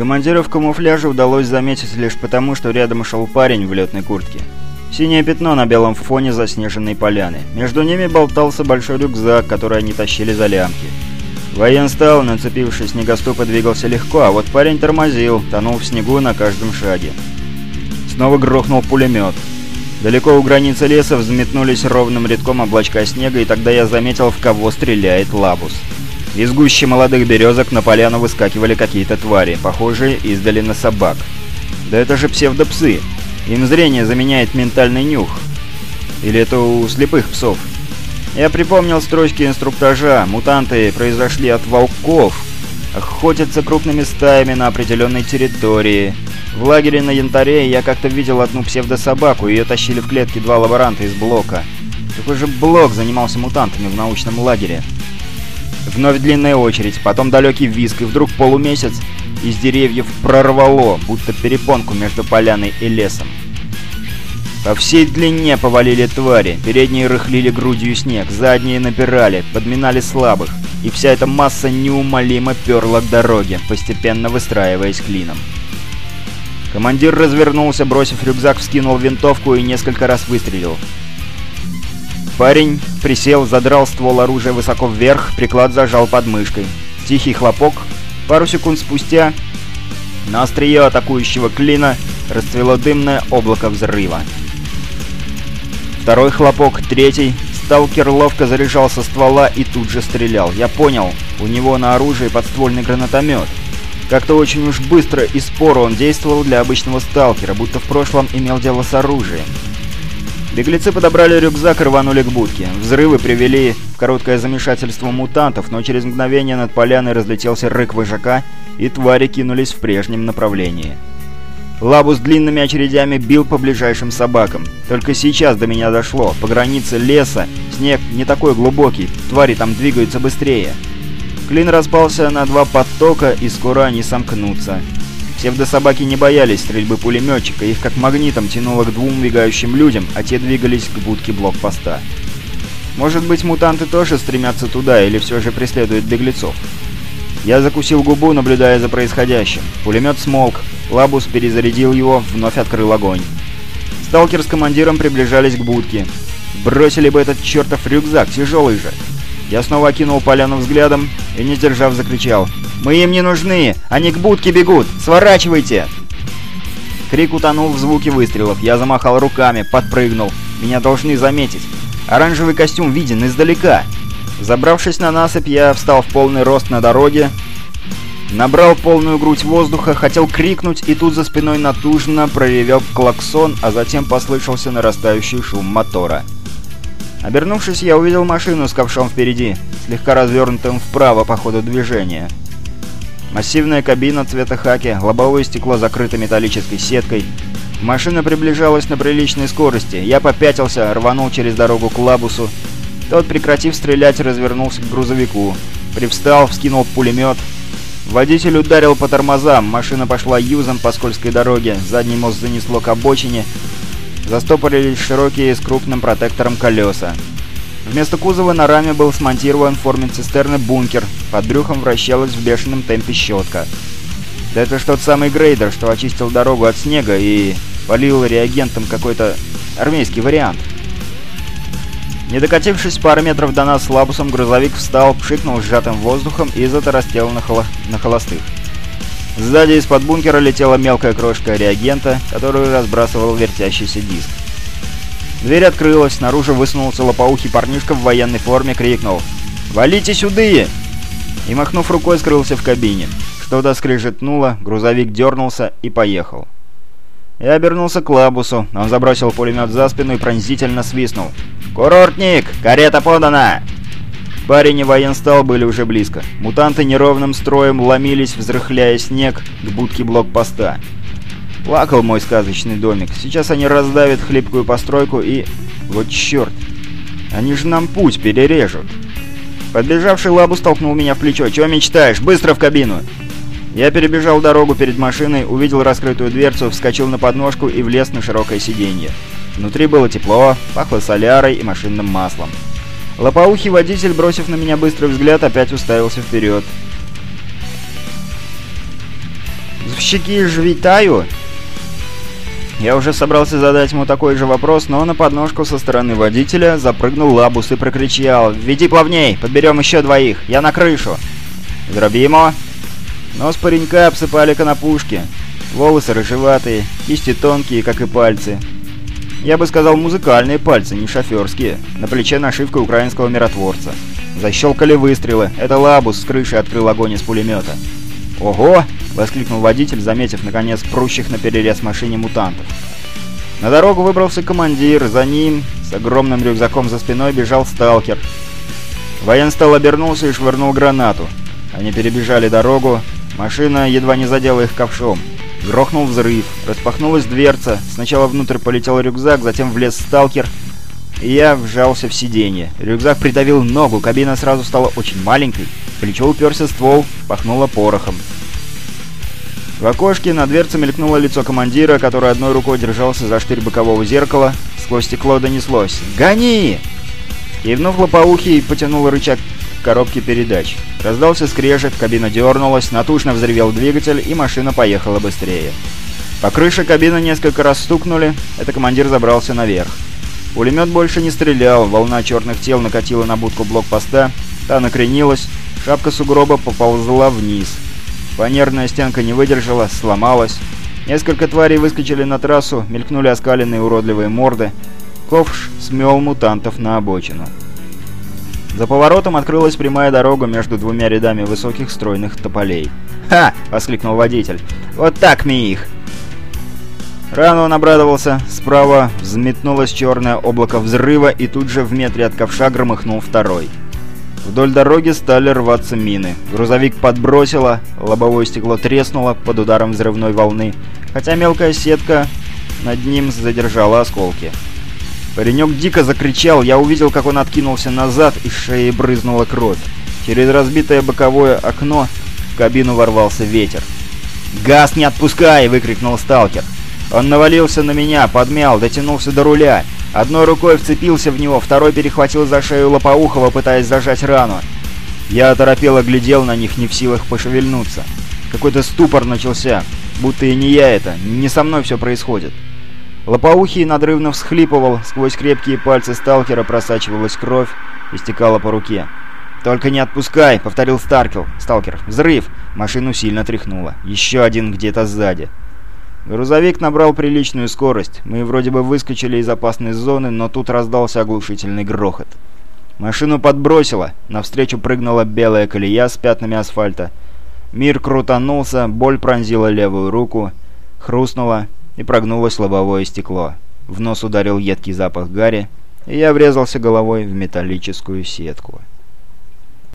Командира в камуфляже удалось заметить лишь потому, что рядом шел парень в летной куртке. Синее пятно на белом фоне заснеженной поляны. Между ними болтался большой рюкзак, который они тащили за лямки. Воен стал, нацепившись снегоступы, двигался легко, а вот парень тормозил, тонул в снегу на каждом шаге. Снова грохнул пулемет. Далеко у границы леса взметнулись ровным рядком облачка снега, и тогда я заметил, в кого стреляет Лабус. Из гущи молодых березок на поляну выскакивали какие-то твари, похожие издали на собак. Да это же псевдопсы. Им зрение заменяет ментальный нюх. Или это у слепых псов? Я припомнил строчки инструктажа. Мутанты произошли от волков. Охотятся крупными стаями на определенной территории. В лагере на Янтаре я как-то видел одну псевдособаку. Ее тащили в клетке два лаборанта из блока. Какой же блок занимался мутантами в научном лагере? Вновь длинная очередь, потом далекий визг, и вдруг полумесяц из деревьев прорвало, будто перепонку между поляной и лесом. По всей длине повалили твари, передние рыхлили грудью снег, задние напирали, подминали слабых, и вся эта масса неумолимо перла к дороге, постепенно выстраиваясь клином. Командир развернулся, бросив рюкзак, вскинул винтовку и несколько раз выстрелил. Парень присел, задрал ствол оружия высоко вверх, приклад зажал под мышкой. Тихий хлопок. Пару секунд спустя на острие атакующего клина расцвело дымное облако взрыва. Второй хлопок, третий. Сталкер ловко заряжал со ствола и тут же стрелял. Я понял, у него на оружии подствольный гранатомет. Как-то очень уж быстро и споро он действовал для обычного сталкера, будто в прошлом имел дело с оружием. Беглецы подобрали рюкзак и рванули к будке. Взрывы привели в короткое замешательство мутантов, но через мгновение над поляной разлетелся рык вожака, и твари кинулись в прежнем направлении. Лабу с длинными очередями бил по ближайшим собакам. Только сейчас до меня дошло. По границе леса снег не такой глубокий, твари там двигаются быстрее. Клин распался на два потока, и скоро они сомкнутся. Псевдособаки не боялись стрельбы пулеметчика, их как магнитом тянуло к двум убегающим людям, а те двигались к будке блокпоста. Может быть, мутанты тоже стремятся туда или все же преследуют беглецов? Я закусил губу, наблюдая за происходящим. Пулемет смолк, Лабус перезарядил его, вновь открыл огонь. Сталкер с командиром приближались к будке. Бросили бы этот чертов рюкзак, тяжелый же. Я снова окинул поляну взглядом и, не сдержав, закричал. «Мы им не нужны! Они к будке бегут! Сворачивайте!» Крик утонул в звуке выстрелов. Я замахал руками, подпрыгнул. Меня должны заметить. Оранжевый костюм виден издалека. Забравшись на насыпь, я встал в полный рост на дороге, набрал полную грудь воздуха, хотел крикнуть, и тут за спиной натужно проревел клаксон, а затем послышался нарастающий шум мотора. Обернувшись, я увидел машину с ковшом впереди, слегка развернутым вправо по ходу движения. Массивная кабина цвета хаки, лобовое стекло закрыто металлической сеткой. Машина приближалась на приличной скорости. Я попятился, рванул через дорогу к Лабусу. Тот, прекратив стрелять, развернулся к грузовику. Привстал, вскинул пулемет. Водитель ударил по тормозам, машина пошла юзом по скользкой дороге, задний мост занесло к обочине, Застопорились широкие с крупным протектором колеса. Вместо кузова на раме был смонтирован в форме цистерны бункер, под брюхом вращалась в бешеном темпе щетка. Да это ж тот самый грейдер, что очистил дорогу от снега и полил реагентом какой-то армейский вариант. Не докатившись пару метров до нас с лабусом, грузовик встал, пшикнул сжатым воздухом и затарастел на, холо... на холостых. Сзади из-под бункера летела мелкая крошка реагента, которую разбрасывал вертящийся диск. Дверь открылась, снаружи высунулся лопоухий парнишка в военной форме, крикнул «Валите сюда!» и, махнув рукой, скрылся в кабине. Что-то скрежетнуло, грузовик дернулся и поехал. Я обернулся к Лабусу, он забросил пулемет за спину и пронзительно свистнул. «Курортник! Карета подана!» Парень и военстал были уже близко. Мутанты неровным строем ломились, взрыхляя снег к будке блокпоста. Плакал мой сказочный домик. Сейчас они раздавят хлипкую постройку и... Вот черт! Они же нам путь перережут. Подбежавший лабу столкнул меня в плечо. «Чего мечтаешь? Быстро в кабину!» Я перебежал дорогу перед машиной, увидел раскрытую дверцу, вскочил на подножку и влез на широкое сиденье. Внутри было тепло, пахло солярой и машинным маслом. Лопоухий водитель, бросив на меня быстрый взгляд, опять уставился вперед. Поставщики жвитаю?» Я уже собрался задать ему такой же вопрос, но на подножку со стороны водителя запрыгнул Лабус и прокричал «Веди плавней! Подберем еще двоих! Я на крышу!» «Зробимо!» Нос паренька обсыпали конопушки. Волосы рыжеватые, кисти тонкие, как и пальцы. Я бы сказал, музыкальные пальцы, не шоферские. На плече нашивка украинского миротворца. Защелкали выстрелы. Это Лабус с крыши открыл огонь из пулемета. «Ого!» — воскликнул водитель, заметив, наконец, прущих на перерез машине мутантов. На дорогу выбрался командир, за ним, с огромным рюкзаком за спиной, бежал сталкер. Военстал обернулся и швырнул гранату. Они перебежали дорогу, машина едва не задела их ковшом. Грохнул взрыв, распахнулась дверца, сначала внутрь полетел рюкзак, затем влез сталкер, и я вжался в сиденье. Рюкзак придавил ногу, кабина сразу стала очень маленькой, плечо уперся ствол, пахнуло порохом. В окошке на дверце мелькнуло лицо командира, который одной рукой держался за штырь бокового зеркала. Сквозь стекло донеслось «Гони!» Кивнув лопоухий, потянул рычаг коробки передач. Раздался скрежет, кабина дернулась, натужно взревел двигатель, и машина поехала быстрее. По крыше кабины несколько раз стукнули, это командир забрался наверх. Пулемет больше не стрелял, волна черных тел накатила на будку блокпоста, та накренилась, шапка сугроба поползла вниз. Фанерная стенка не выдержала, сломалась. Несколько тварей выскочили на трассу, мелькнули оскаленные уродливые морды. Ковш смел мутантов на обочину. За поворотом открылась прямая дорога между двумя рядами высоких стройных тополей. «Ха!» — воскликнул водитель. «Вот так ми их!» Рано он обрадовался. Справа взметнулось черное облако взрыва, и тут же в метре от ковша громыхнул второй. Вдоль дороги стали рваться мины. Грузовик подбросило, лобовое стекло треснуло под ударом взрывной волны, хотя мелкая сетка над ним задержала осколки. Паренек дико закричал, я увидел, как он откинулся назад, и шеи брызнула кровь. Через разбитое боковое окно в кабину ворвался ветер. «Газ не отпускай!» — выкрикнул сталкер. Он навалился на меня, подмял, дотянулся до руля. Одной рукой вцепился в него, второй перехватил за шею Лопоухова, пытаясь зажать рану. Я оторопело глядел на них, не в силах пошевельнуться. Какой-то ступор начался, будто и не я это, не со мной все происходит. Лопоухий надрывно всхлипывал, сквозь крепкие пальцы сталкера просачивалась кровь и стекала по руке. «Только не отпускай!» — повторил Старкел. «Сталкер, взрыв!» Машину сильно тряхнуло. Еще один где-то сзади. Грузовик набрал приличную скорость. Мы вроде бы выскочили из опасной зоны, но тут раздался оглушительный грохот. Машину подбросило. Навстречу прыгнула белая колея с пятнами асфальта. Мир крутанулся, боль пронзила левую руку, хрустнула и прогнулось лобовое стекло. В нос ударил едкий запах гари, и я врезался головой в металлическую сетку.